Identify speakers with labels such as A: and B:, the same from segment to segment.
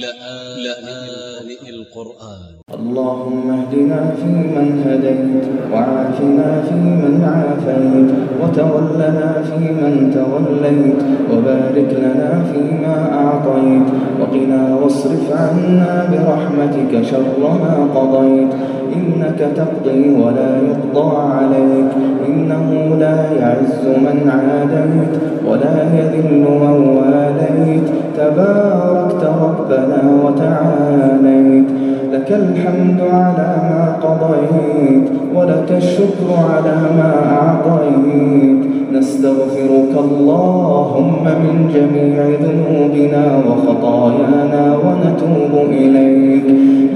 A: لآن القرآن
B: اللهم اهدنا فيمن هديت وعافنا فيمن عافيت وتولنا فيمن توليت وبارك لنا فيما أعطيت وقنا واصرف عنا برحمتك شر ما قضيت إنك تقضي ولا يقضى عليك إنه لا يعز من عاديت ولا يذل من واليت تباركت ربنا وتعاليت. لك الحمد على ما قضيت ولك الشكر على ما أعطيت. نستغفرك اللهم من جميع ذنوبنا وخطايانا ونتوب إليك.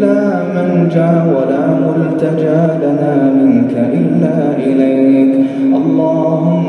B: لا منجا ولا ملتجا لنا منك إلا إليك.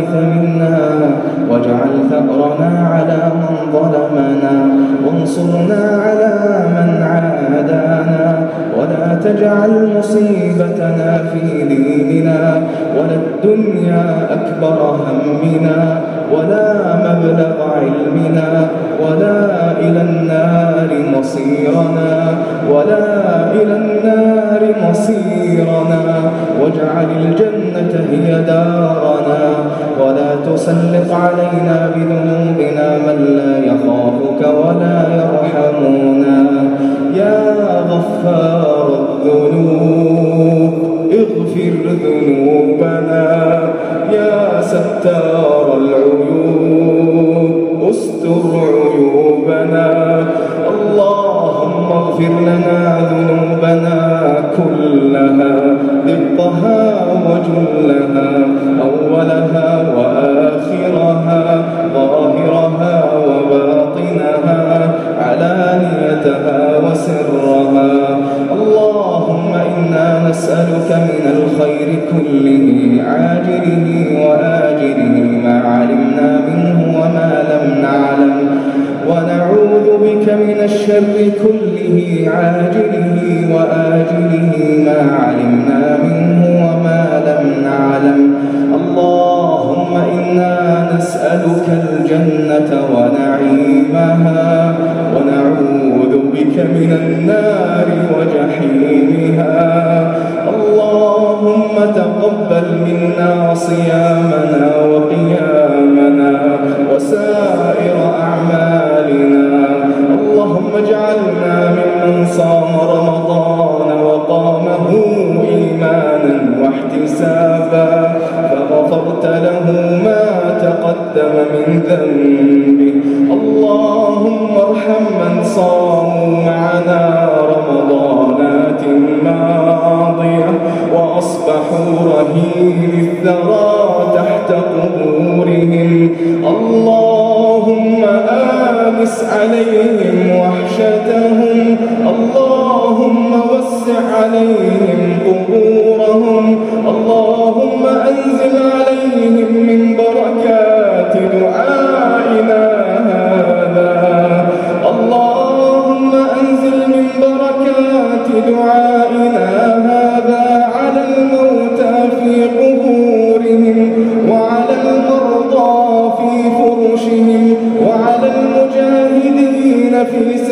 B: الوارث منا واجعل ثأرنا على من ظلمنا وانصرنا على من عادانا ولا تجعل مصيبتنا في ديننا ولا الدنيا أكبر همنا ولا مبلغ علمنا ولا إلى النار مصيرنا ولا إلى النار مصيرنا. واجعل الجنة هي دارنا. ولا تسلط علينا بذنوبنا من لا يخافك ولا يرحمنا. يا غفار الذنوب اغفر ذنوبنا. يا ستار عاجله وآجله ما علمنا منه وما لم نعلم. ونعوذ بك من الشر كله عاجله وآجله ما علمنا منه وما لم نعلم. اللهم إنا نسألك الجنة ونعيمها ونعوذ بك من النار وجحيمها. تقبل منا صيامنا وقيامنا وسائر أعمالنا. اللهم اجعلنا ممن صام رمضان وقامه إيمانا واحتسابا. فغفرت له ما تقدم من ذنبه. اللهم ارحم من صاموا معنا رمضانات ماضية وأصبحوا رهين الثرى تحت قبورهم. اللهم آمس عليهم وحشتهم. اللهم وسع عليهم قبورهم. اللهم أنزل عليهم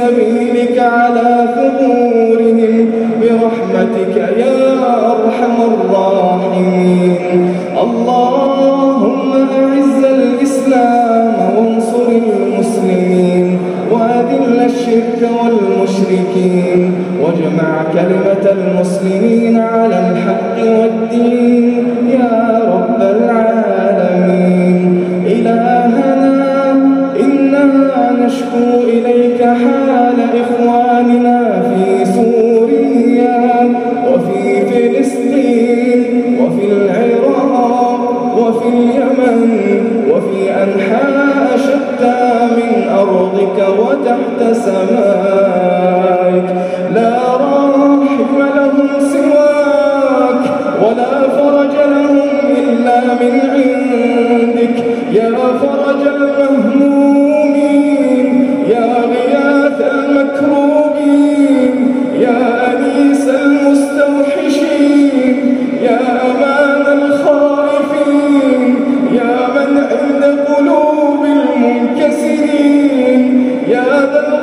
B: سبيلك على ثبورهم برحمتك يا أرحم الراحمين. اللهم أعز الإسلام وانصر المسلمين وأذل الشرك والمشركين واجمع كلمة المسلمين على الحق والدين. Hallelujah.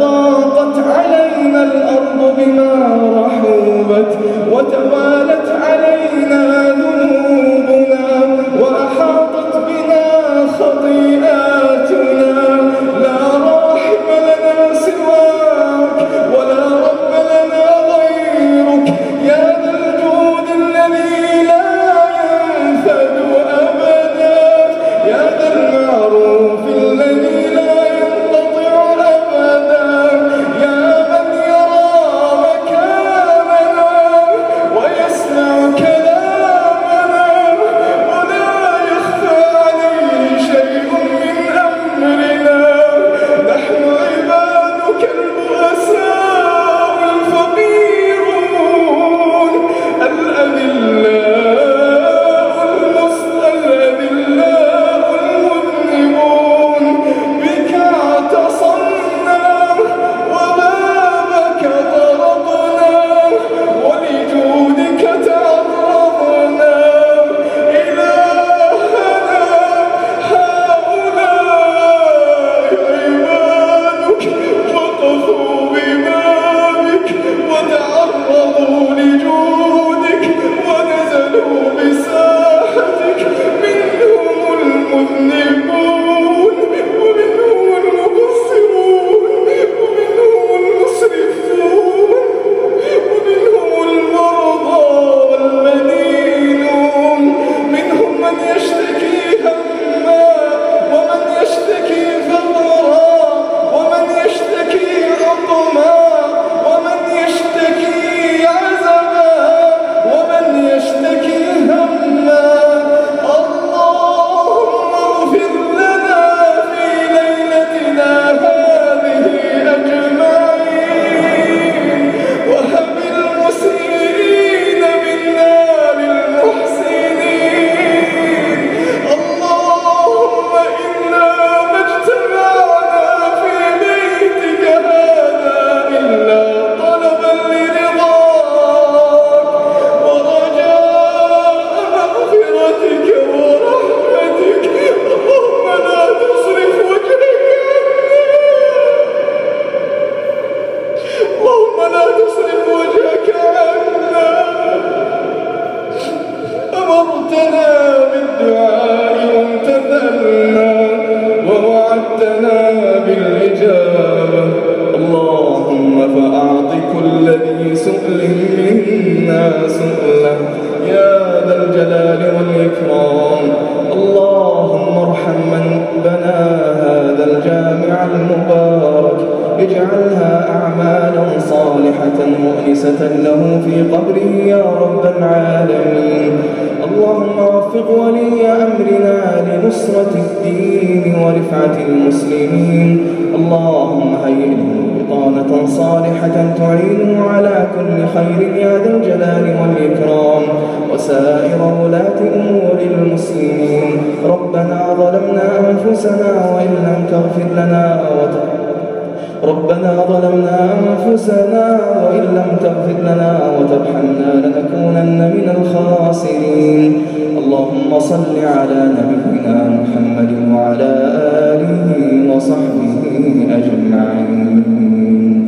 B: ضاقت علينا الأرض بما رحبت وتوالت علينا ذنوبنا وأحاطت بنا خطيئاتنا. لا رحم لنا سواك ولا رب لنا غيرك. يا ذا الجود الذي لا ينفد أبدا يا ذا اجعلها أعمالا صالحة مؤنسة له في قبره يا رب العالمين. اللهم وفق ولي أمرنا لنصرة الدين ورفعة المسلمين. اللهم هيئ بطانة صالحة تعينه على كل خير يا ذا الجلال والإكرام. وسائر ولاة أمور المسلمين. ربنا ظلمنا أنفسنا وإن لم تغفر لنا وتغفر ربنا ظلمنا أنفسنا وإن لم تغفر لنا وترحمنا لنكونن من الخاسرين. اللهم صل على نبينا محمد وعلى آله وصحبه أجمعين.